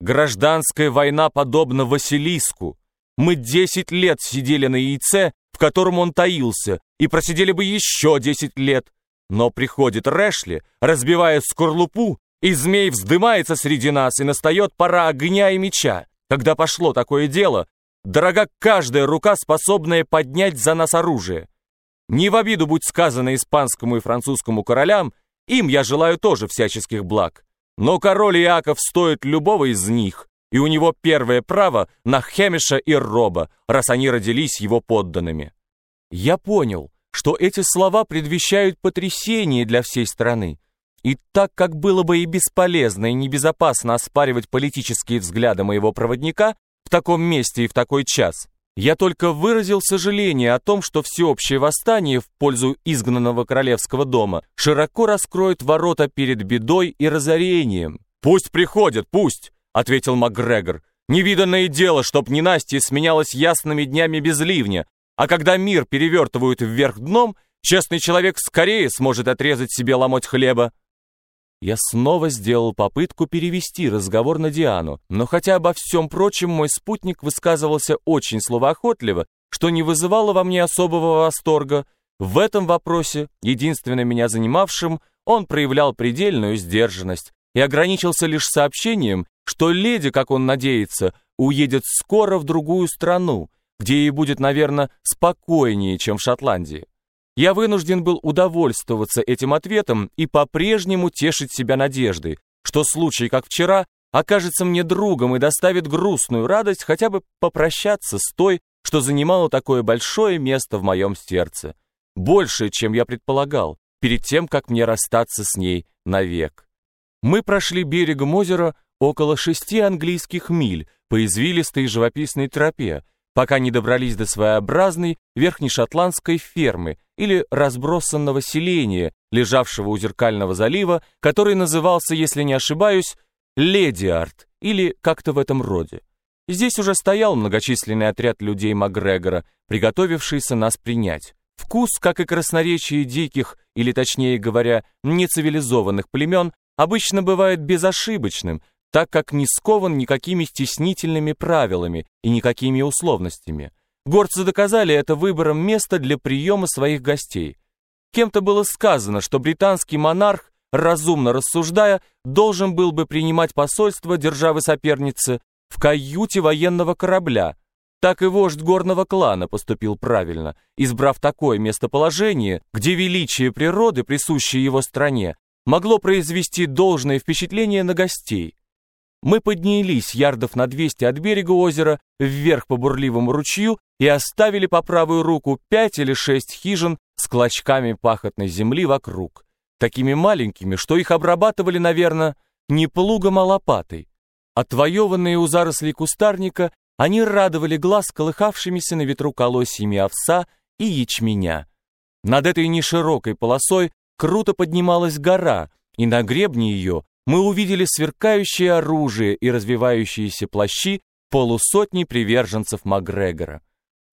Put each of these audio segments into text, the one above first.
Гражданская война подобна Василиску. Мы десять лет сидели на яйце, в котором он таился, и просидели бы еще десять лет. Но приходит Рэшли, разбивая скорлупу, и змей вздымается среди нас, и настает пора огня и меча. Когда пошло такое дело, дорога каждая рука, способная поднять за нас оружие. Не в обиду будь сказано испанскому и французскому королям, им я желаю тоже всяческих благ. Но король Иаков стоит любого из них, и у него первое право на Хемиша и Роба, раз они родились его подданными. Я понял, что эти слова предвещают потрясение для всей страны. И так как было бы и бесполезно, и небезопасно оспаривать политические взгляды моего проводника в таком месте и в такой час, я только выразил сожаление о том, что всеобщее восстание в пользу изгнанного королевского дома широко раскроет ворота перед бедой и разорением. «Пусть приходят, пусть!» — ответил МакГрегор. «Невиданное дело, чтоб ненастье сменялось ясными днями без ливня, а когда мир перевертывают вверх дном, честный человек скорее сможет отрезать себе ломоть хлеба». Я снова сделал попытку перевести разговор на Диану, но хотя обо всем прочем мой спутник высказывался очень словоохотливо, что не вызывало во мне особого восторга, в этом вопросе, единственно меня занимавшим, он проявлял предельную сдержанность и ограничился лишь сообщением, что леди, как он надеется, уедет скоро в другую страну, где ей будет, наверное, спокойнее, чем в Шотландии. Я вынужден был удовольствоваться этим ответом и по-прежнему тешить себя надеждой, что случай, как вчера, окажется мне другом и доставит грустную радость хотя бы попрощаться с той, что занимала такое большое место в моем сердце. Больше, чем я предполагал, перед тем, как мне расстаться с ней навек. Мы прошли берегом озера около шести английских миль по извилистой живописной тропе, пока не добрались до своеобразной верхнешотландской фермы или разбросанного селения, лежавшего у зеркального залива, который назывался, если не ошибаюсь, Ледиард или как-то в этом роде. Здесь уже стоял многочисленный отряд людей Макгрегора, приготовившийся нас принять. Вкус, как и красноречие диких, или точнее говоря, нецивилизованных племен, обычно бывает безошибочным, так как не скован никакими стеснительными правилами и никакими условностями. Горцы доказали это выбором места для приема своих гостей. Кем-то было сказано, что британский монарх, разумно рассуждая, должен был бы принимать посольство державы-соперницы в каюте военного корабля. Так и вождь горного клана поступил правильно, избрав такое местоположение, где величие природы, присущее его стране, могло произвести должное впечатление на гостей. Мы поднялись ярдов на 200 от берега озера вверх по бурливому ручью и оставили по правую руку пять или шесть хижин с клочками пахотной земли вокруг, такими маленькими, что их обрабатывали, наверное, не плугом, а лопатой. Отвоеванные у зарослей кустарника, они радовали глаз колыхавшимися на ветру колосьями овса и ячменя. Над этой неширокой полосой круто поднималась гора, и на гребне ее мы увидели сверкающее оружие и развивающиеся плащи полусотни приверженцев Макгрегора.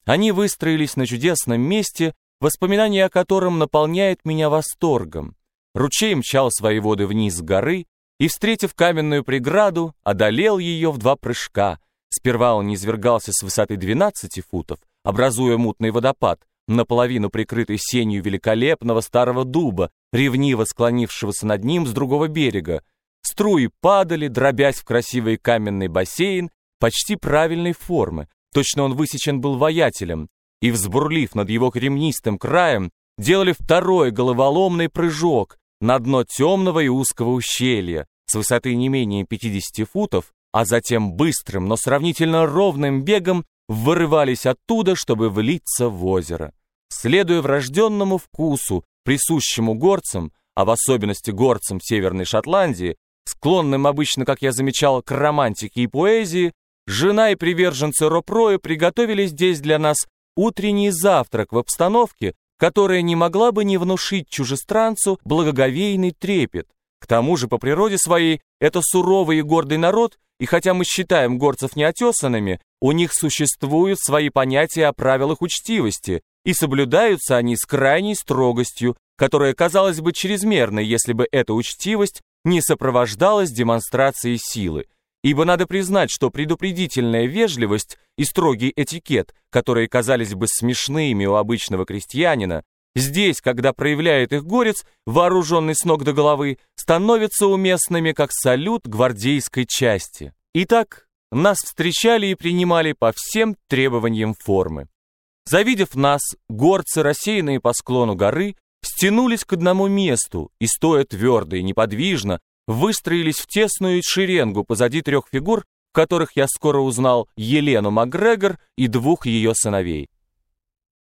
Они выстроились на чудесном месте, воспоминание о котором наполняет меня восторгом. Ручей мчал свои воды вниз с горы и, встретив каменную преграду, одолел ее в два прыжка. Сперва он низвергался с высоты 12 футов, образуя мутный водопад, наполовину прикрытый сенью великолепного старого дуба, ревниво склонившегося над ним с другого берега, Струи падали, дробясь в красивый каменный бассейн почти правильной формы. Точно он высечен был воятелем, и, взбурлив над его кремнистым краем, делали второй головоломный прыжок на дно темного и узкого ущелья с высоты не менее 50 футов, а затем быстрым, но сравнительно ровным бегом вырывались оттуда, чтобы влиться в озеро. Следуя врожденному вкусу, присущему горцам, а в особенности горцам Северной Шотландии, склонным обычно, как я замечал, к романтике и поэзии, жена и приверженцы Ропроя приготовили здесь для нас утренний завтрак в обстановке, которая не могла бы не внушить чужестранцу благоговейный трепет. К тому же, по природе своей, это суровый и гордый народ, и хотя мы считаем горцев неотесанными, у них существуют свои понятия о правилах учтивости, и соблюдаются они с крайней строгостью, которая казалась бы чрезмерной, если бы эта учтивость не сопровождалась демонстрацией силы, ибо надо признать, что предупредительная вежливость и строгий этикет, которые казались бы смешными у обычного крестьянина, здесь, когда проявляет их горец, вооруженный с ног до головы, становятся уместными как салют гвардейской части. Итак, нас встречали и принимали по всем требованиям формы. Завидев нас, горцы, рассеянные по склону горы, стянулись к одному месту и, стоя твердо и неподвижно, выстроились в тесную шеренгу позади трех фигур, которых я скоро узнал Елену Макгрегор и двух ее сыновей.